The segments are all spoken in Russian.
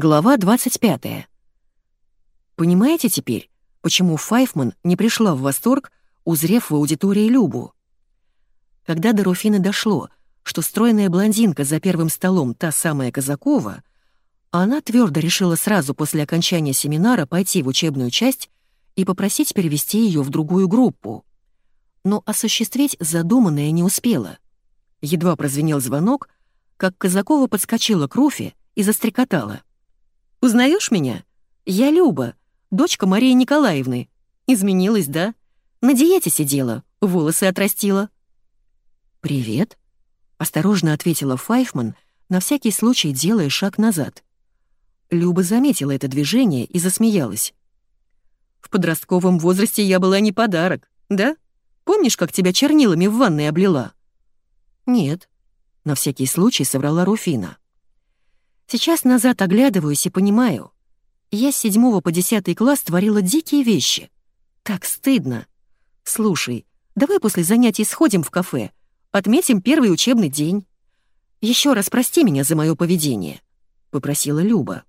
Глава 25. Понимаете теперь, почему Файфман не пришла в восторг, узрев в аудитории Любу? Когда до Руфины дошло, что стройная блондинка за первым столом та самая Казакова, она твердо решила сразу после окончания семинара пойти в учебную часть и попросить перевести ее в другую группу. Но осуществить задуманное не успела. Едва прозвенел звонок, как Казакова подскочила к Руфе и застрекотала. Узнаешь меня? Я Люба, дочка Марии Николаевны. Изменилась, да? На диете сидела, волосы отрастила». «Привет», — осторожно ответила Файфман, на всякий случай делая шаг назад. Люба заметила это движение и засмеялась. «В подростковом возрасте я была не подарок, да? Помнишь, как тебя чернилами в ванной облила?» «Нет», — на всякий случай соврала Руфина. Сейчас назад оглядываюсь и понимаю. Я с седьмого по десятый класс творила дикие вещи. Так стыдно. Слушай, давай после занятий сходим в кафе, отметим первый учебный день. Еще раз прости меня за мое поведение», — попросила Люба.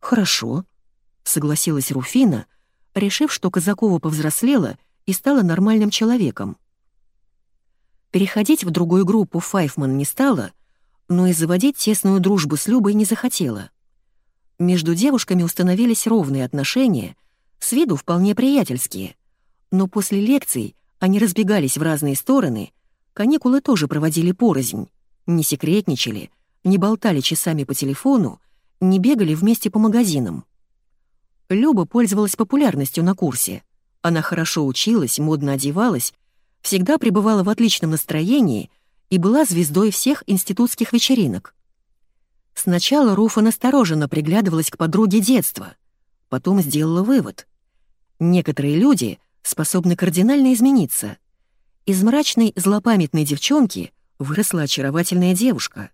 «Хорошо», — согласилась Руфина, решив, что Казакова повзрослела и стала нормальным человеком. Переходить в другую группу Файфман не стала, но и заводить тесную дружбу с Любой не захотела. Между девушками установились ровные отношения, с виду вполне приятельские. Но после лекций они разбегались в разные стороны, каникулы тоже проводили порознь, не секретничали, не болтали часами по телефону, не бегали вместе по магазинам. Люба пользовалась популярностью на курсе. Она хорошо училась, модно одевалась, всегда пребывала в отличном настроении и была звездой всех институтских вечеринок. Сначала Руфа настороженно приглядывалась к подруге детства, потом сделала вывод. Некоторые люди способны кардинально измениться. Из мрачной, злопамятной девчонки выросла очаровательная девушка.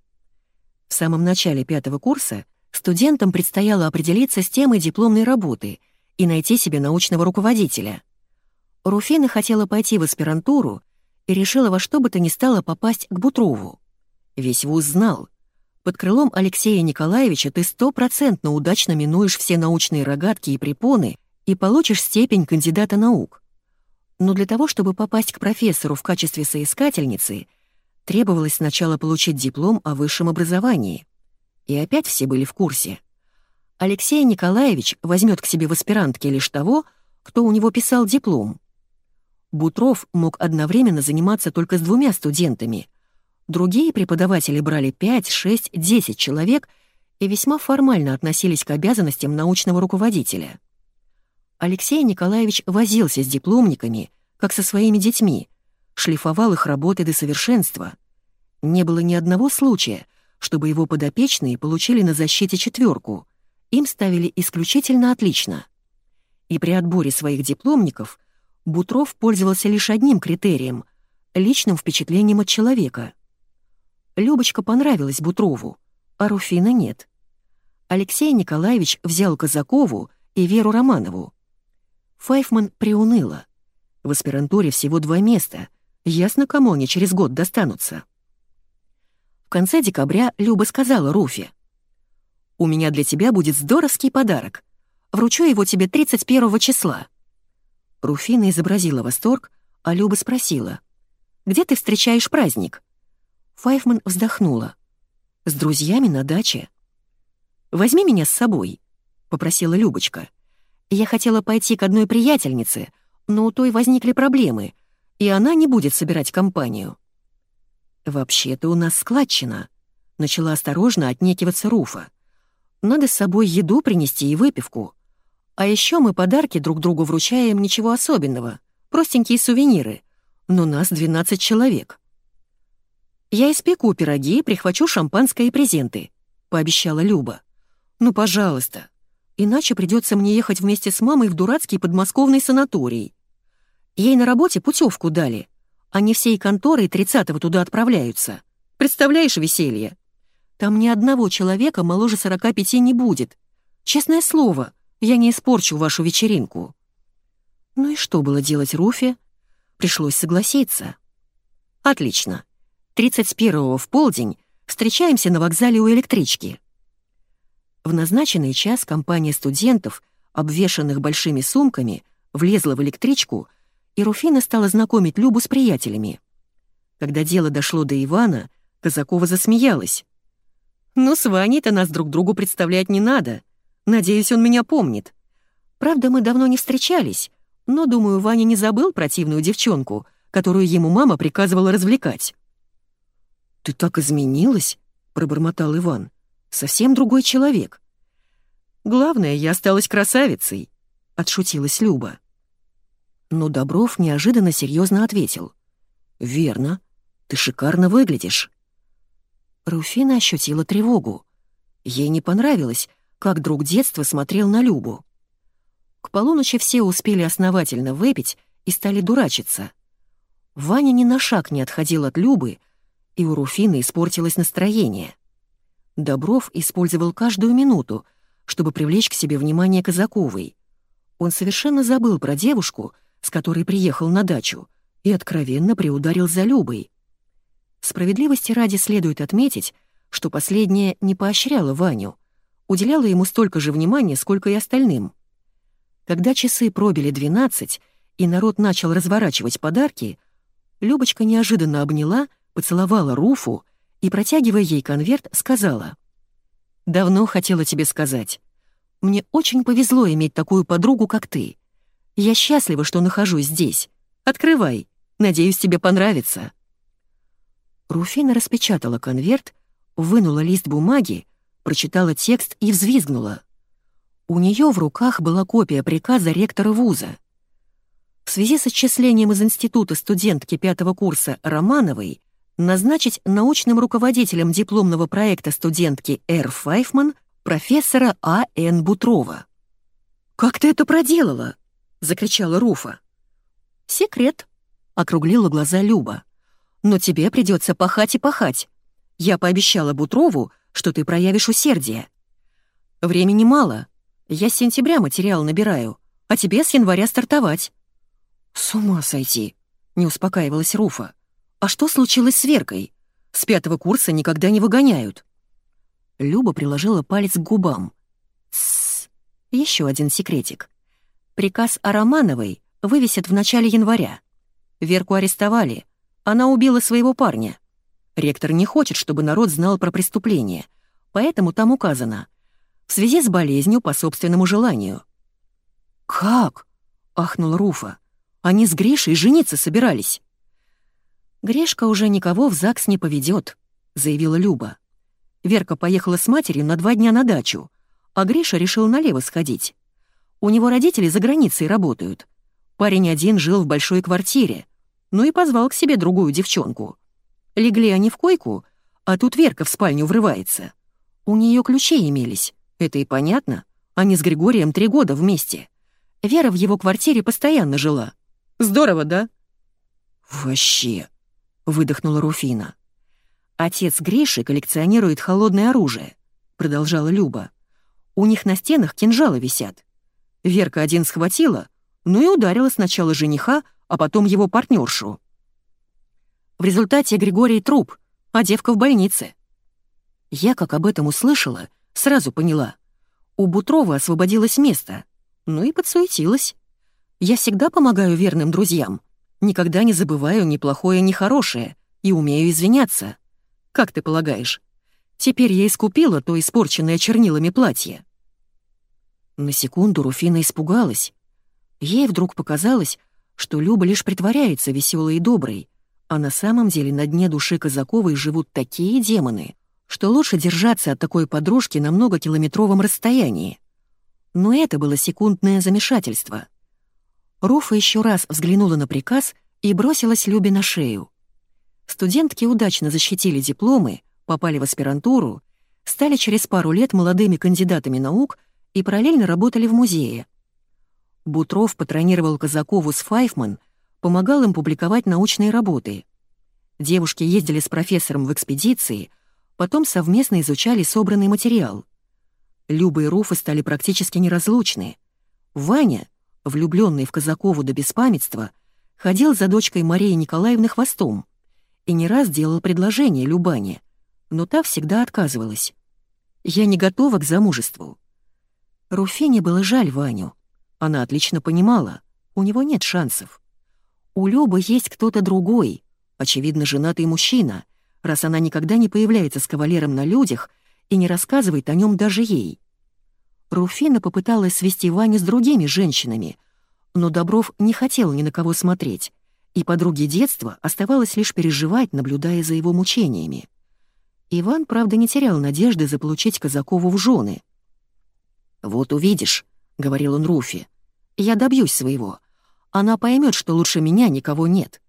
В самом начале пятого курса студентам предстояло определиться с темой дипломной работы и найти себе научного руководителя. Руфина хотела пойти в аспирантуру и решила во что бы то ни стало попасть к Бутрову. Весь вуз знал. Под крылом Алексея Николаевича ты стопроцентно удачно минуешь все научные рогатки и препоны и получишь степень кандидата наук. Но для того, чтобы попасть к профессору в качестве соискательницы, требовалось сначала получить диплом о высшем образовании. И опять все были в курсе. Алексей Николаевич возьмет к себе в аспирантке лишь того, кто у него писал диплом. Бутров мог одновременно заниматься только с двумя студентами. Другие преподаватели брали 5, 6, 10 человек и весьма формально относились к обязанностям научного руководителя. Алексей Николаевич возился с дипломниками, как со своими детьми, шлифовал их работы до совершенства. Не было ни одного случая, чтобы его подопечные получили на защите четверку. Им ставили исключительно отлично. И при отборе своих дипломников Бутров пользовался лишь одним критерием — личным впечатлением от человека. Любочка понравилась Бутрову, а Руфина нет. Алексей Николаевич взял Казакову и Веру Романову. Файфман приуныла. В аспирантуре всего два места. Ясно, кому они через год достанутся. В конце декабря Люба сказала Руфе. «У меня для тебя будет здоровский подарок. Вручу его тебе 31 числа». Руфина изобразила восторг, а Люба спросила. «Где ты встречаешь праздник?» Файфман вздохнула. «С друзьями на даче». «Возьми меня с собой», — попросила Любочка. «Я хотела пойти к одной приятельнице, но у той возникли проблемы, и она не будет собирать компанию». «Вообще-то у нас складчина», — начала осторожно отнекиваться Руфа. «Надо с собой еду принести и выпивку. А еще мы подарки друг другу вручаем ничего особенного, простенькие сувениры. Но нас 12 человек. Я испеку пироги, прихвачу шампанское и презенты, пообещала Люба. Ну, пожалуйста. Иначе придется мне ехать вместе с мамой в дурацкий подмосковный санаторий. Ей на работе путевку дали. Они всей конторой 30-го туда отправляются. Представляешь веселье? Там ни одного человека моложе 45 не будет. Честное слово, я не испорчу вашу вечеринку». Ну и что было делать Руфе? Пришлось согласиться. «Отлично. 31-го в полдень встречаемся на вокзале у электрички». В назначенный час компания студентов, обвешанных большими сумками, влезла в электричку, и Руфина стала знакомить Любу с приятелями. Когда дело дошло до Ивана, Казакова засмеялась. «Ну, с Ваней-то нас друг другу представлять не надо. Надеюсь, он меня помнит. Правда, мы давно не встречались, но, думаю, Ваня не забыл противную девчонку, которую ему мама приказывала развлекать». «Ты так изменилась?» — пробормотал Иван. «Совсем другой человек». «Главное, я осталась красавицей», — отшутилась Люба. Но Добров неожиданно серьезно ответил. «Верно. Ты шикарно выглядишь». Руфина ощутила тревогу. Ей не понравилось, как друг детства смотрел на Любу. К полуночи все успели основательно выпить и стали дурачиться. Ваня ни на шаг не отходил от Любы, и у Руфины испортилось настроение. Добров использовал каждую минуту, чтобы привлечь к себе внимание Казаковой. Он совершенно забыл про девушку, с которой приехал на дачу, и откровенно приударил за Любой. Справедливости ради следует отметить, что последняя не поощряла Ваню, уделяла ему столько же внимания, сколько и остальным. Когда часы пробили 12, и народ начал разворачивать подарки, Любочка неожиданно обняла, поцеловала Руфу и, протягивая ей конверт, сказала. «Давно хотела тебе сказать. Мне очень повезло иметь такую подругу, как ты. Я счастлива, что нахожусь здесь. Открывай. Надеюсь, тебе понравится». Руфина распечатала конверт, вынула лист бумаги, прочитала текст и взвизгнула. У нее в руках была копия приказа ректора вуза. В связи с отчислением из института студентки пятого курса Романовой назначить научным руководителем дипломного проекта студентки Р. Файфман профессора А. Н. Бутрова. «Как ты это проделала?» — закричала Руфа. «Секрет», — округлила глаза Люба. Но тебе придется пахать и пахать. Я пообещала Бутрову, что ты проявишь усердие. Времени мало. Я с сентября материал набираю, а тебе с января стартовать». «С ума сойти!» — не успокаивалась Руфа. «А что случилось с Веркой? С пятого курса никогда не выгоняют». Люба приложила палец к губам. «Тссс, еще один секретик. Приказ о Романовой вывесят в начале января. Верку арестовали, она убила своего парня. Ректор не хочет, чтобы народ знал про преступление, поэтому там указано «в связи с болезнью по собственному желанию». «Как?» — ахнула Руфа. «Они с Гришей жениться собирались». «Грешка уже никого в ЗАГС не поведет», — заявила Люба. Верка поехала с матерью на два дня на дачу, а Гриша решил налево сходить. У него родители за границей работают. Парень один жил в большой квартире, ну и позвал к себе другую девчонку. Легли они в койку, а тут Верка в спальню врывается. У нее ключи имелись, это и понятно. Они с Григорием три года вместе. Вера в его квартире постоянно жила. Здорово, да? «Вообще», — выдохнула Руфина. «Отец Гриши коллекционирует холодное оружие», — продолжала Люба. «У них на стенах кинжалы висят. Верка один схватила, ну и ударила сначала жениха, а потом его партнершу. В результате Григорий труп, а девка в больнице. Я, как об этом услышала, сразу поняла. У Бутрова освободилось место, ну и подсуетилась. Я всегда помогаю верным друзьям, никогда не забываю ни плохое, ни хорошее и умею извиняться. Как ты полагаешь? Теперь я искупила то испорченное чернилами платье. На секунду Руфина испугалась. Ей вдруг показалось, что Люба лишь притворяется веселой и доброй, а на самом деле на дне души Казаковой живут такие демоны, что лучше держаться от такой подружки на многокилометровом расстоянии. Но это было секундное замешательство. Руфа еще раз взглянула на приказ и бросилась Любе на шею. Студентки удачно защитили дипломы, попали в аспирантуру, стали через пару лет молодыми кандидатами наук и параллельно работали в музее. Бутров патронировал Казакову с Файфман, помогал им публиковать научные работы. Девушки ездили с профессором в экспедиции, потом совместно изучали собранный материал. Люба и Руфа стали практически неразлучны. Ваня, влюбленный в Казакову до беспамятства, ходил за дочкой Марии Николаевны хвостом и не раз делал предложение Любане, но та всегда отказывалась. Я не готова к замужеству». Руфине было жаль Ваню. Она отлично понимала, у него нет шансов. У Любы есть кто-то другой, очевидно, женатый мужчина, раз она никогда не появляется с кавалером на людях и не рассказывает о нем даже ей. Руфина попыталась свести Ваню с другими женщинами, но Добров не хотел ни на кого смотреть, и подруге детства оставалось лишь переживать, наблюдая за его мучениями. Иван, правда, не терял надежды заполучить Казакову в жены. «Вот увидишь», — говорил он Руфи, — «я добьюсь своего. Она поймет, что лучше меня никого нет».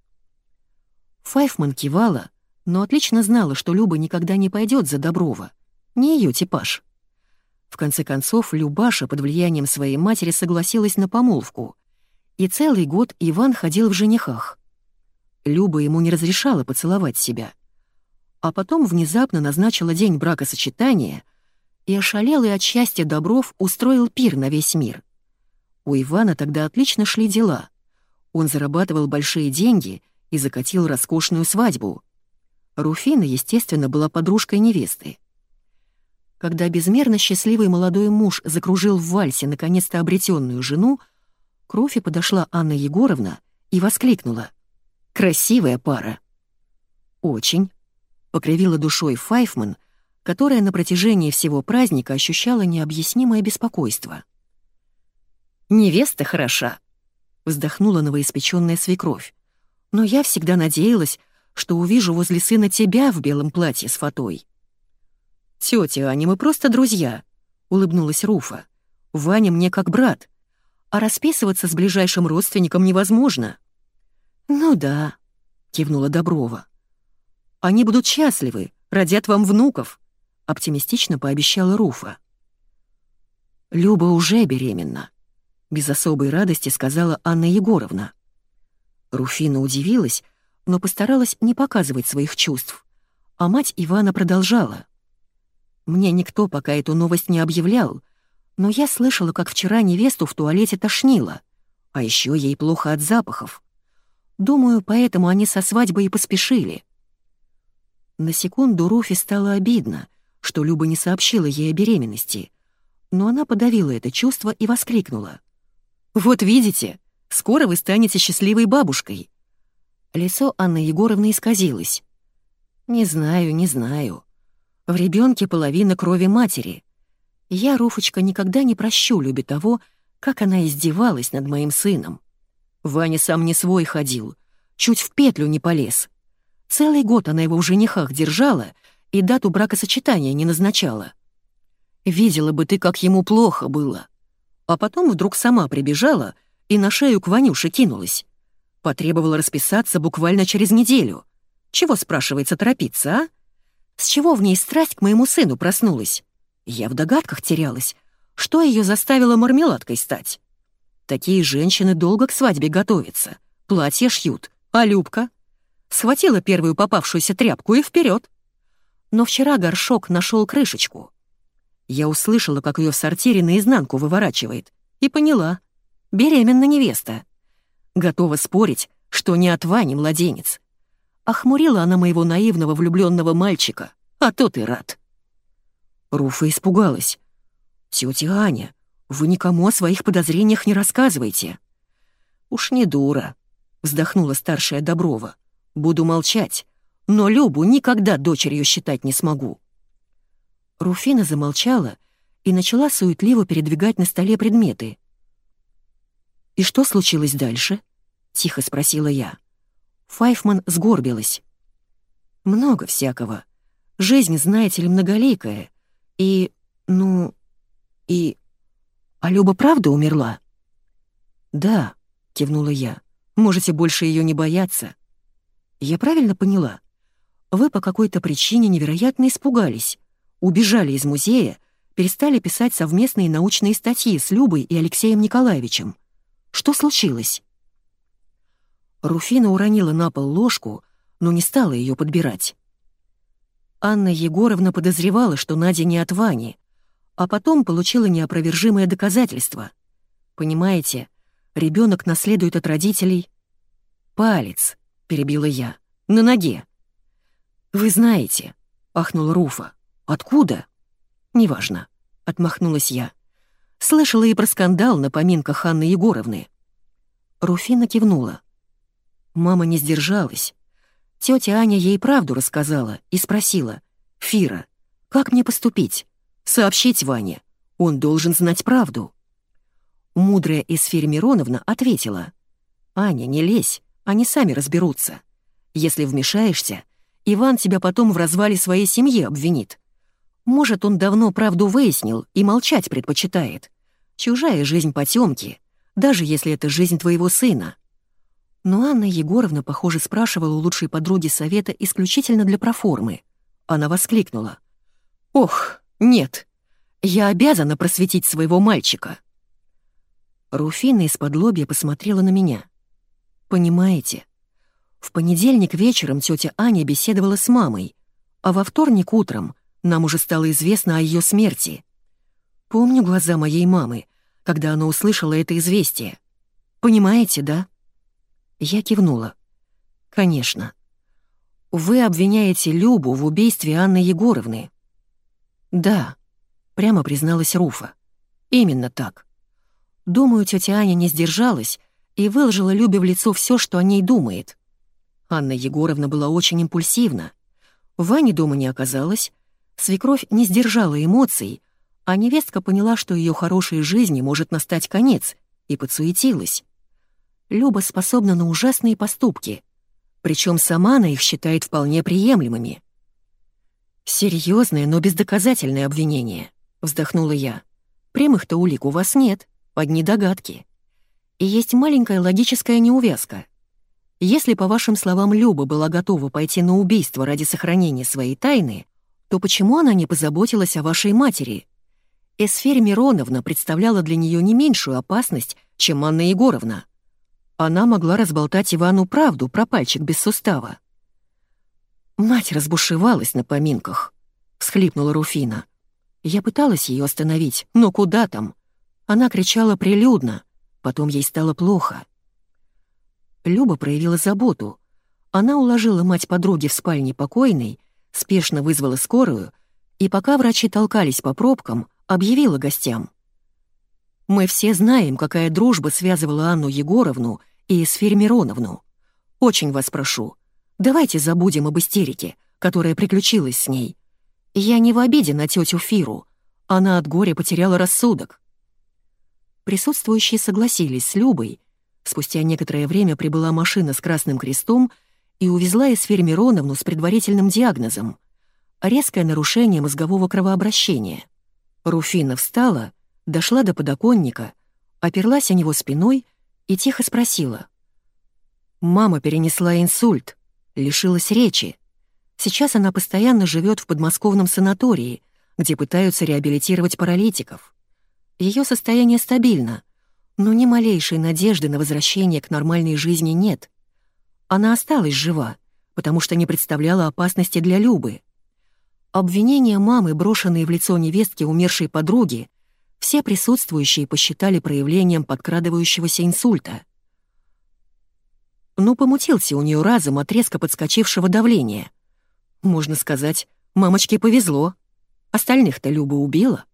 Файфман кивала, но отлично знала, что Люба никогда не пойдет за Доброва. Не ее типаж. В конце концов, Любаша под влиянием своей матери согласилась на помолвку. И целый год Иван ходил в женихах. Люба ему не разрешала поцеловать себя. А потом внезапно назначила день бракосочетания и ошалелый от счастья Добров устроил пир на весь мир. У Ивана тогда отлично шли дела. Он зарабатывал большие деньги и закатил роскошную свадьбу. Руфина, естественно, была подружкой невесты. Когда безмерно счастливый молодой муж закружил в вальсе наконец-то обретенную жену, к Руфе подошла Анна Егоровна и воскликнула. «Красивая пара!» «Очень», — покривила душой Файфман, которая на протяжении всего праздника ощущала необъяснимое беспокойство. «Невеста хороша», — вздохнула новоиспеченная свекровь. «Но я всегда надеялась, что увижу возле сына тебя в белом платье с фатой». «Тётя Аня, мы просто друзья», — улыбнулась Руфа. «Ваня мне как брат, а расписываться с ближайшим родственником невозможно». «Ну да», — кивнула Доброва. «Они будут счастливы, родят вам внуков», — оптимистично пообещала Руфа. «Люба уже беременна», — без особой радости сказала Анна Егоровна. Руфина удивилась, но постаралась не показывать своих чувств, а мать Ивана продолжала. Мне никто пока эту новость не объявлял, но я слышала, как вчера невесту в туалете тошнило, а еще ей плохо от запахов. Думаю, поэтому они со свадьбой и поспешили. На секунду Руфи стало обидно, что Люба не сообщила ей о беременности, но она подавила это чувство и воскликнула. «Вот видите, скоро вы станете счастливой бабушкой». Лицо Анны Егоровны исказилось. «Не знаю, не знаю. В ребенке половина крови матери. Я, Руфочка, никогда не прощу Любе того, как она издевалась над моим сыном. Ваня сам не свой ходил, чуть в петлю не полез. Целый год она его в женихах держала и дату бракосочетания не назначала. Видела бы ты, как ему плохо было. А потом вдруг сама прибежала и на шею к Ванюше кинулась. Потребовала расписаться буквально через неделю. Чего, спрашивается, торопиться, а? С чего в ней страсть к моему сыну проснулась? Я в догадках терялась. Что ее заставило мармеладкой стать? Такие женщины долго к свадьбе готовятся. Платья шьют. А Любка? Схватила первую попавшуюся тряпку и вперед. Но вчера горшок нашел крышечку. Я услышала, как ее в сортире наизнанку выворачивает, и поняла. Беременна невеста. Готова спорить, что не от Вани младенец. Охмурила она моего наивного влюбленного мальчика, а тот и рад. Руфа испугалась. «Тетя Аня, вы никому о своих подозрениях не рассказывайте». «Уж не дура», — вздохнула старшая Доброва. «Буду молчать, но Любу никогда дочерью считать не смогу». Руфина замолчала и начала суетливо передвигать на столе предметы. «И что случилось дальше?» — тихо спросила я. Файфман сгорбилась. «Много всякого. Жизнь, знаете ли, многоликая. И, ну, и... А Люба правда умерла?» «Да», — кивнула я. «Можете больше ее не бояться». «Я правильно поняла? Вы по какой-то причине невероятно испугались, убежали из музея, перестали писать совместные научные статьи с Любой и Алексеем Николаевичем. Что случилось?» Руфина уронила на пол ложку, но не стала ее подбирать. Анна Егоровна подозревала, что Надя не от Вани, а потом получила неопровержимое доказательство. Понимаете, ребенок наследует от родителей... «Палец», — перебила я, — «на ноге». «Вы знаете», — ахнула Руфа. «Откуда?» «Неважно», — отмахнулась я. Слышала и про скандал на поминках Анны Егоровны. Руфина кивнула. Мама не сдержалась. Тетя Аня ей правду рассказала и спросила. «Фира, как мне поступить? Сообщить Ване. Он должен знать правду». Мудрая Эсфирь Мироновна ответила. «Аня, не лезь, они сами разберутся. Если вмешаешься, Иван тебя потом в развале своей семьи обвинит. Может, он давно правду выяснил и молчать предпочитает. Чужая жизнь потемки, даже если это жизнь твоего сына. Но Анна Егоровна, похоже, спрашивала у лучшей подруги совета исключительно для проформы. Она воскликнула. «Ох, нет, я обязана просветить своего мальчика». Руфина из-под лобья посмотрела на меня. «Понимаете, в понедельник вечером тетя Аня беседовала с мамой, а во вторник утром нам уже стало известно о ее смерти. Помню глаза моей мамы, когда она услышала это известие. Понимаете, да? Я кивнула. Конечно. Вы обвиняете Любу в убийстве Анны Егоровны. Да, прямо призналась Руфа. Именно так. Думаю, тетя Аня не сдержалась и выложила Любе в лицо все, что о ней думает. Анна Егоровна была очень импульсивна. Вани дома не оказалось, свекровь не сдержала эмоций, а невестка поняла, что ее хорошей жизни может настать конец, и подсуетилась. Люба способна на ужасные поступки, причем сама она их считает вполне приемлемыми. «Серьезное, но бездоказательное обвинение», — вздохнула я. «Прямых-то улик у вас нет, одни догадки. И есть маленькая логическая неувязка. Если, по вашим словам, Люба была готова пойти на убийство ради сохранения своей тайны, то почему она не позаботилась о вашей матери? Эсферь Мироновна представляла для нее не меньшую опасность, чем Анна Егоровна. Она могла разболтать Ивану правду про пальчик без сустава. «Мать разбушевалась на поминках», — всхлипнула Руфина. Я пыталась ее остановить, но куда там? Она кричала прилюдно, потом ей стало плохо. Люба проявила заботу. Она уложила мать подруги в спальне покойной, спешно вызвала скорую и, пока врачи толкались по пробкам, объявила гостям. «Мы все знаем, какая дружба связывала Анну Егоровну и Эсфирь Мироновну. Очень вас прошу, давайте забудем об истерике, которая приключилась с ней. Я не в обиде на тетю Фиру, она от горя потеряла рассудок». Присутствующие согласились с Любой, Спустя некоторое время прибыла машина с красным крестом и увезла Эсфирь Мироновну с предварительным диагнозом — резкое нарушение мозгового кровообращения. Руфина встала, дошла до подоконника, оперлась о него спиной и тихо спросила. «Мама перенесла инсульт, лишилась речи. Сейчас она постоянно живет в подмосковном санатории, где пытаются реабилитировать паралитиков. Ее состояние стабильно, но ни малейшей надежды на возвращение к нормальной жизни нет. Она осталась жива, потому что не представляла опасности для Любы. Обвинения мамы, брошенные в лицо невестки умершей подруги, все присутствующие посчитали проявлением подкрадывающегося инсульта. Ну, помутился у нее разум от резко подскочившего давления. Можно сказать, мамочке повезло. Остальных-то Люба убила.